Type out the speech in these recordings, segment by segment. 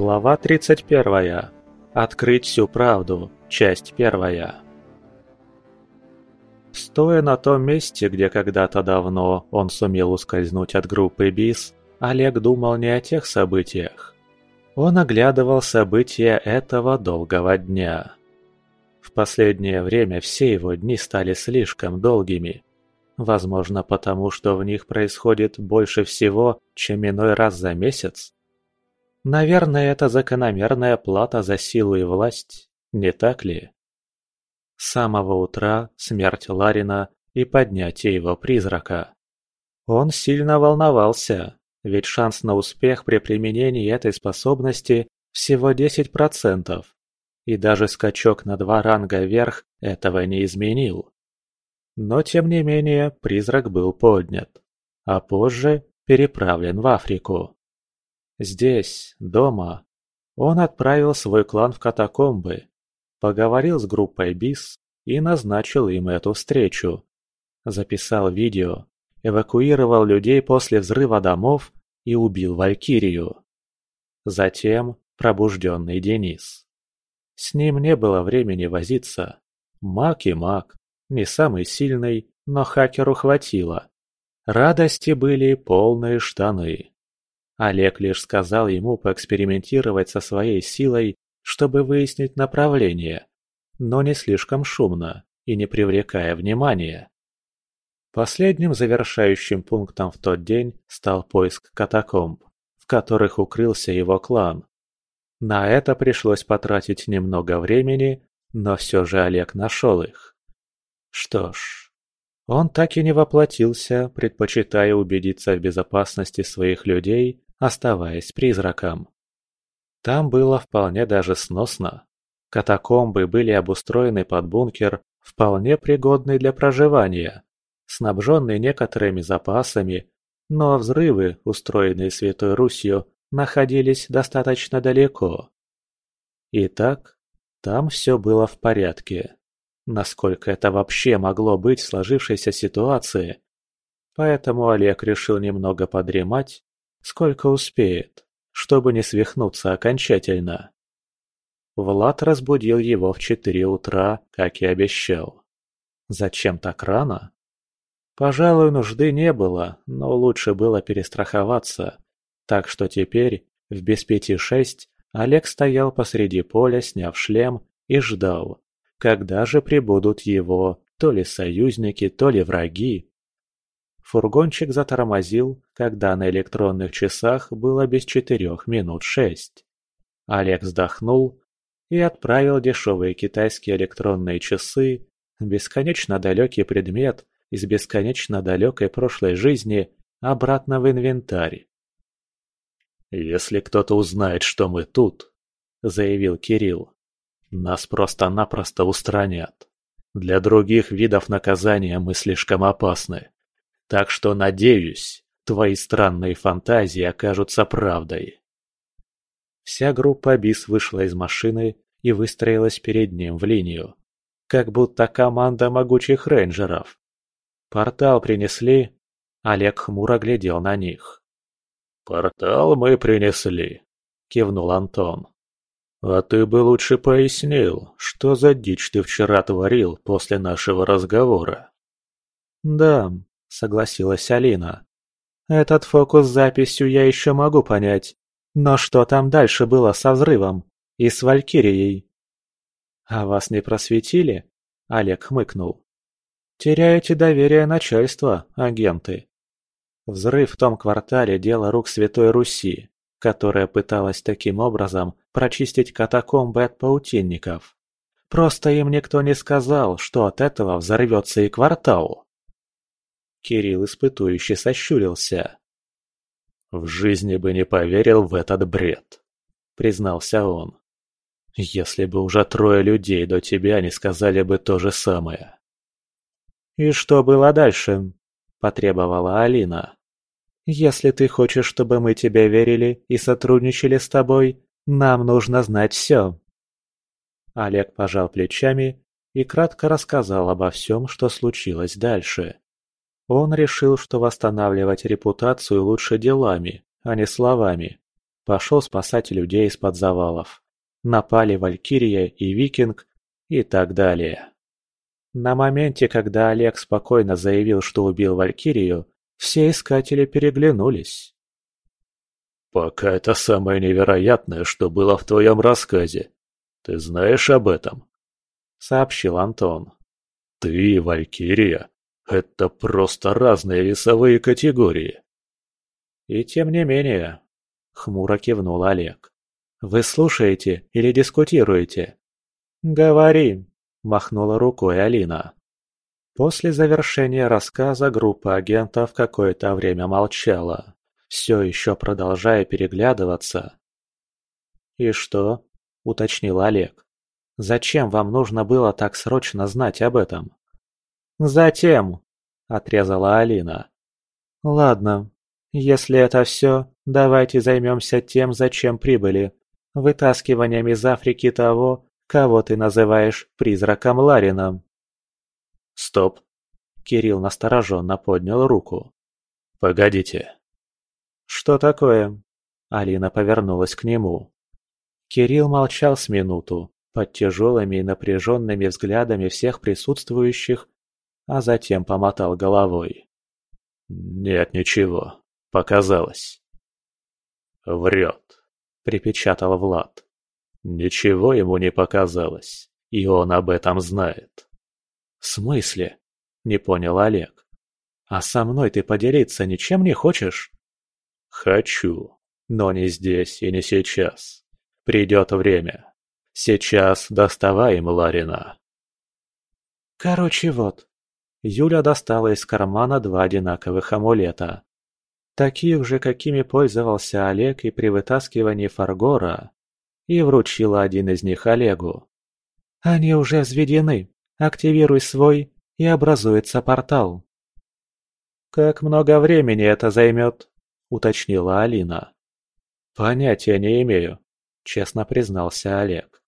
Глава 31. Открыть всю правду. Часть первая. Стоя на том месте, где когда-то давно он сумел ускользнуть от группы БИС, Олег думал не о тех событиях. Он оглядывал события этого долгого дня. В последнее время все его дни стали слишком долгими. Возможно, потому что в них происходит больше всего, чем иной раз за месяц. Наверное, это закономерная плата за силу и власть, не так ли? С самого утра смерть Ларина и поднятие его призрака. Он сильно волновался, ведь шанс на успех при применении этой способности всего 10%, и даже скачок на два ранга вверх этого не изменил. Но тем не менее призрак был поднят, а позже переправлен в Африку. Здесь, дома, он отправил свой клан в катакомбы, поговорил с группой БИС и назначил им эту встречу. Записал видео, эвакуировал людей после взрыва домов и убил Валькирию. Затем пробужденный Денис. С ним не было времени возиться. Маг и маг, не самый сильный, но хакеру хватило. Радости были полные штаны. Олег лишь сказал ему поэкспериментировать со своей силой, чтобы выяснить направление, но не слишком шумно и не привлекая внимания. Последним завершающим пунктом в тот день стал поиск катакомб, в которых укрылся его клан. На это пришлось потратить немного времени, но все же Олег нашел их. Что ж, он так и не воплотился, предпочитая убедиться в безопасности своих людей оставаясь призраком. Там было вполне даже сносно. Катакомбы были обустроены под бункер, вполне пригодный для проживания, снабженный некоторыми запасами, но взрывы, устроенные Святой Русью, находились достаточно далеко. Итак, там все было в порядке. Насколько это вообще могло быть в сложившейся ситуации? Поэтому Олег решил немного подремать сколько успеет, чтобы не свихнуться окончательно. Влад разбудил его в четыре утра, как и обещал. Зачем так рано? Пожалуй, нужды не было, но лучше было перестраховаться. Так что теперь, в без пяти шесть, Олег стоял посреди поля, сняв шлем, и ждал, когда же прибудут его то ли союзники, то ли враги. Фургончик затормозил, когда на электронных часах было без четырех минут шесть. Олег вздохнул и отправил дешевые китайские электронные часы, бесконечно далекий предмет из бесконечно далекой прошлой жизни, обратно в инвентарь. «Если кто-то узнает, что мы тут», — заявил Кирилл, — «нас просто-напросто устранят. Для других видов наказания мы слишком опасны». Так что, надеюсь, твои странные фантазии окажутся правдой. Вся группа БИС вышла из машины и выстроилась перед ним в линию, как будто команда могучих рейнджеров. Портал принесли, Олег хмуро глядел на них. «Портал мы принесли», — кивнул Антон. «А ты бы лучше пояснил, что за дичь ты вчера творил после нашего разговора?» «Да, – согласилась Алина. «Этот фокус с записью я еще могу понять. Но что там дальше было со взрывом? И с Валькирией?» «А вас не просветили?» – Олег хмыкнул. «Теряете доверие начальства, агенты. Взрыв в том квартале – дело рук Святой Руси, которая пыталась таким образом прочистить катакомбы от паутинников. Просто им никто не сказал, что от этого взорвется и квартал». Кирилл испытующе сощурился. «В жизни бы не поверил в этот бред», — признался он. «Если бы уже трое людей до тебя не сказали бы то же самое». «И что было дальше?» – потребовала Алина. «Если ты хочешь, чтобы мы тебе верили и сотрудничали с тобой, нам нужно знать все». Олег пожал плечами и кратко рассказал обо всем, что случилось дальше. Он решил, что восстанавливать репутацию лучше делами, а не словами. пошел спасать людей из-под завалов. Напали Валькирия и Викинг и так далее. На моменте, когда Олег спокойно заявил, что убил Валькирию, все искатели переглянулись. «Пока это самое невероятное, что было в твоем рассказе. Ты знаешь об этом?» — сообщил Антон. «Ты и Валькирия — это просто разные весовые категории». «И тем не менее», — хмуро кивнул Олег. «Вы слушаете или дискутируете?» «Говори», — махнула рукой Алина. После завершения рассказа группа агентов какое-то время молчала, все еще продолжая переглядываться. «И что?» – уточнил Олег. «Зачем вам нужно было так срочно знать об этом?» «Затем!» – отрезала Алина. «Ладно, если это все, давайте займемся тем, зачем прибыли. Вытаскиванием из Африки того, кого ты называешь призраком Ларином». «Стоп!» Кирилл настороженно поднял руку. «Погодите!» «Что такое?» Алина повернулась к нему. Кирилл молчал с минуту, под тяжелыми и напряженными взглядами всех присутствующих, а затем помотал головой. «Нет, ничего. Показалось». «Врет», — припечатал Влад. «Ничего ему не показалось, и он об этом знает». «В смысле?» – не понял Олег. «А со мной ты поделиться ничем не хочешь?» «Хочу, но не здесь и не сейчас. Придет время. Сейчас доставаем Ларина». «Короче, вот». Юля достала из кармана два одинаковых амулета. Таких же, какими пользовался Олег и при вытаскивании Фаргора, и вручила один из них Олегу. «Они уже взведены. Активируй свой, и образуется портал. «Как много времени это займет?» – уточнила Алина. «Понятия не имею», – честно признался Олег.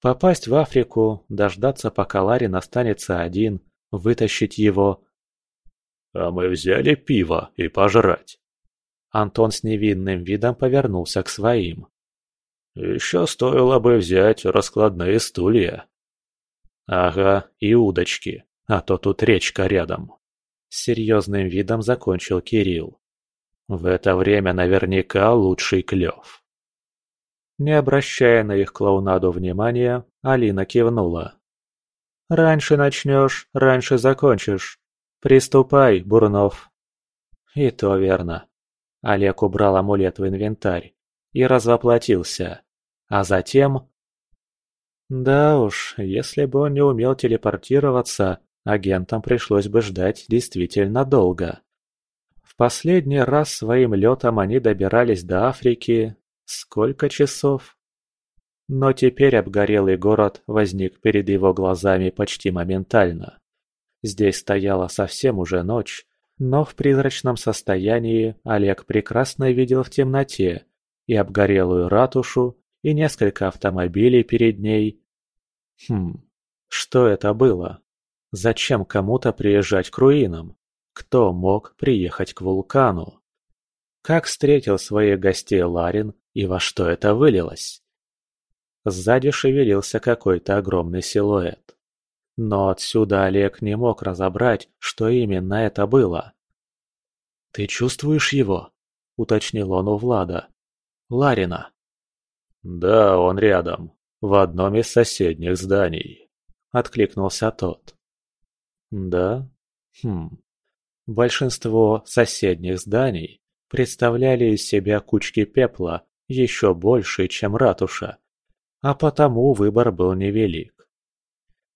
«Попасть в Африку, дождаться, пока Ларин останется один, вытащить его...» «А мы взяли пиво и пожрать». Антон с невинным видом повернулся к своим. «Еще стоило бы взять раскладные стулья». «Ага, и удочки, а то тут речка рядом». С серьезным видом закончил Кирилл. В это время наверняка лучший клев. Не обращая на их клоунаду внимания, Алина кивнула. «Раньше начнешь, раньше закончишь. Приступай, Бурнов». И то верно. Олег убрал амулет в инвентарь и развоплотился, а затем да уж, если бы он не умел телепортироваться, агентам пришлось бы ждать действительно долго. В последний раз своим летом они добирались до Африки... Сколько часов? Но теперь обгорелый город возник перед его глазами почти моментально. Здесь стояла совсем уже ночь, но в призрачном состоянии Олег прекрасно видел в темноте и обгорелую ратушу, и несколько автомобилей перед ней. Хм, что это было? Зачем кому-то приезжать к руинам? Кто мог приехать к вулкану? Как встретил своих гостей Ларин и во что это вылилось? Сзади шевелился какой-то огромный силуэт. Но отсюда Олег не мог разобрать, что именно это было. «Ты чувствуешь его?» – уточнил он у Влада. «Ларина». «Да, он рядом, в одном из соседних зданий», — откликнулся тот. «Да? Хм. Большинство соседних зданий представляли из себя кучки пепла еще больше, чем ратуша, а потому выбор был невелик.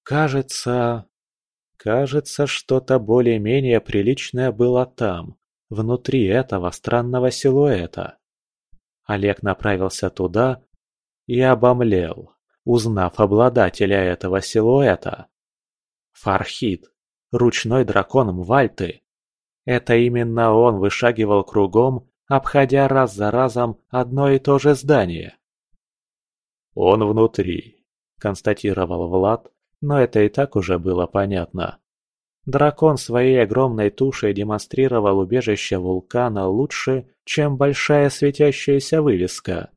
Кажется... Кажется, что-то более-менее приличное было там, внутри этого странного силуэта. Олег направился туда и обомлел, узнав обладателя этого силуэта. Фархид, ручной дракон Мвальты. Это именно он вышагивал кругом, обходя раз за разом одно и то же здание. «Он внутри», — констатировал Влад, но это и так уже было понятно. Дракон своей огромной тушей демонстрировал убежище вулкана лучше, чем большая светящаяся вывеска.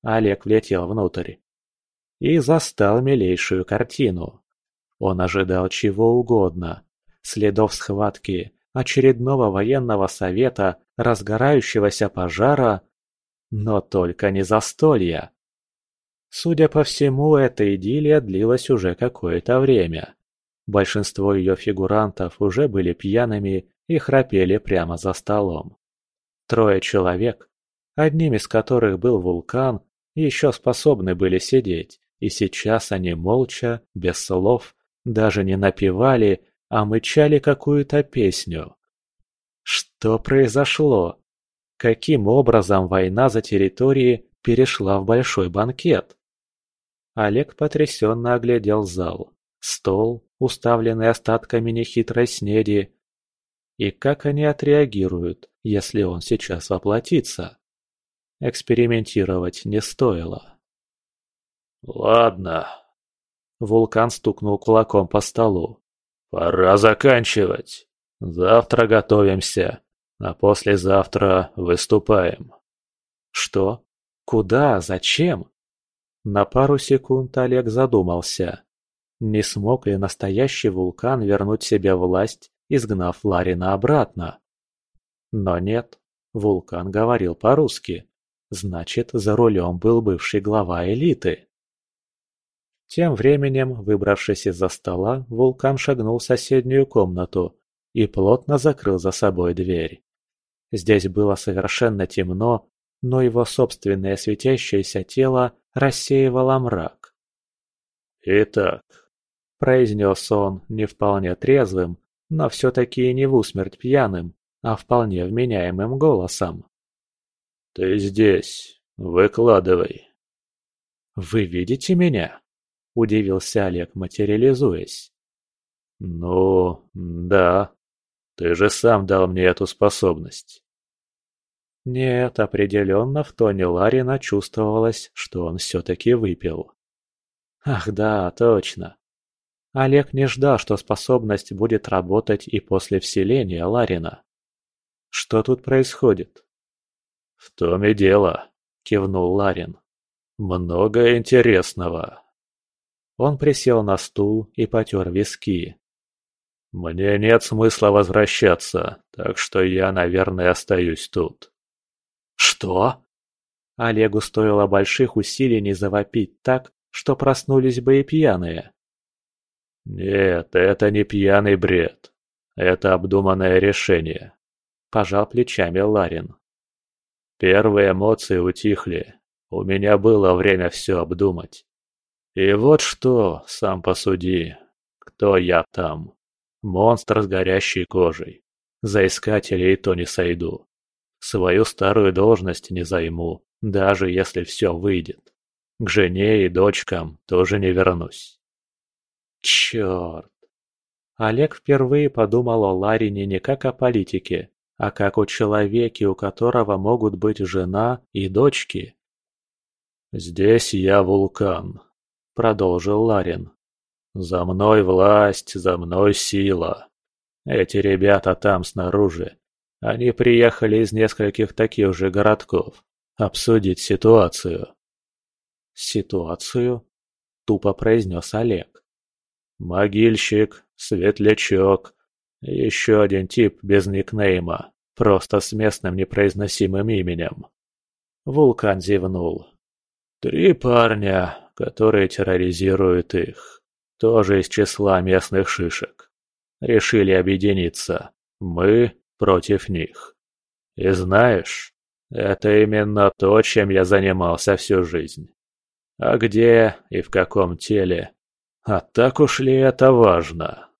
Олег влетел внутрь и застал милейшую картину. Он ожидал чего угодно. Следов схватки, очередного военного совета, разгорающегося пожара, но только не застолья. Судя по всему, эта идиллия длилась уже какое-то время. Большинство ее фигурантов уже были пьяными и храпели прямо за столом. Трое человек, одним из которых был вулкан, еще способны были сидеть, и сейчас они молча, без слов, даже не напевали, а мычали какую-то песню. Что произошло? Каким образом война за территории перешла в большой банкет? Олег потрясенно оглядел зал, стол, уставленный остатками нехитрой снеди. И как они отреагируют, если он сейчас воплотится? Экспериментировать не стоило. «Ладно». Вулкан стукнул кулаком по столу. «Пора заканчивать. Завтра готовимся, а послезавтра выступаем». «Что? Куда? Зачем?» На пару секунд Олег задумался. Не смог ли настоящий вулкан вернуть себе власть, изгнав Ларина обратно? Но нет, вулкан говорил по-русски. Значит, за рулем был бывший глава элиты. Тем временем, выбравшись из-за стола, вулкан шагнул в соседнюю комнату и плотно закрыл за собой дверь. Здесь было совершенно темно, но его собственное светящееся тело рассеивало мрак. «Итак», — произнес он не вполне трезвым, но все-таки не в усмерть пьяным, а вполне вменяемым голосом. «Ты здесь. Выкладывай». «Вы видите меня?» – удивился Олег, материализуясь. «Ну, да. Ты же сам дал мне эту способность». Нет, определенно в тоне Ларина чувствовалось, что он все-таки выпил. Ах да, точно. Олег не ждал, что способность будет работать и после вселения Ларина. Что тут происходит? «В том и дело», — кивнул Ларин. «Много интересного». Он присел на стул и потер виски. «Мне нет смысла возвращаться, так что я, наверное, остаюсь тут». «Что?» Олегу стоило больших усилий не завопить так, что проснулись бы и пьяные. «Нет, это не пьяный бред. Это обдуманное решение», – пожал плечами Ларин. Первые эмоции утихли. У меня было время все обдумать. И вот что, сам посуди. Кто я там? Монстр с горящей кожей. За искателей то не сойду. Свою старую должность не займу, даже если все выйдет. К жене и дочкам тоже не вернусь. Черт. Олег впервые подумал о Ларине не как о политике, а как о человеке, у которого могут быть жена и дочки. «Здесь я вулкан», — продолжил Ларин. «За мной власть, за мной сила. Эти ребята там снаружи. Они приехали из нескольких таких же городков. Обсудить ситуацию». «Ситуацию?» — тупо произнес Олег. «Могильщик, светлячок, еще один тип без никнейма. Просто с местным непроизносимым именем. Вулкан зевнул. Три парня, которые терроризируют их. Тоже из числа местных шишек. Решили объединиться. Мы против них. И знаешь, это именно то, чем я занимался всю жизнь. А где и в каком теле? А так уж ли это важно?